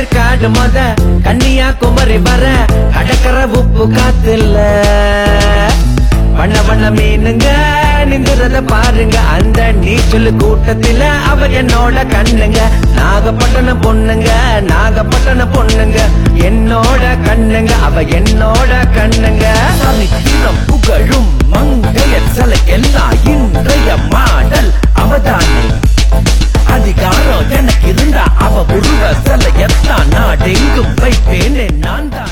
ஏற்காடு மத கன்னியாகுமரி வர அடக்கற உப்பு காத்துல. வண்ண வண்ண மீனுங்க நிந்துறத பாருங்க. அந்த நீச்சல் கூட்டத்துல அவ என்னோட கண்ணுங்க. நாகப்பட்டினம் பொண்ணுங்க நாகப்பட்டினம் பொண்ணுங்க. என்னோட கண்ணுங்க அவ என்னோட கண்ணுங்க. புகழும் மங்கையர் சிலை எல்லாம் இன்றைய மாடல் அவதான். அதிகாரம் எனக்கு இருந்தா அவ குரு நாடெங்கும் வைப்பேன் நான் தான்.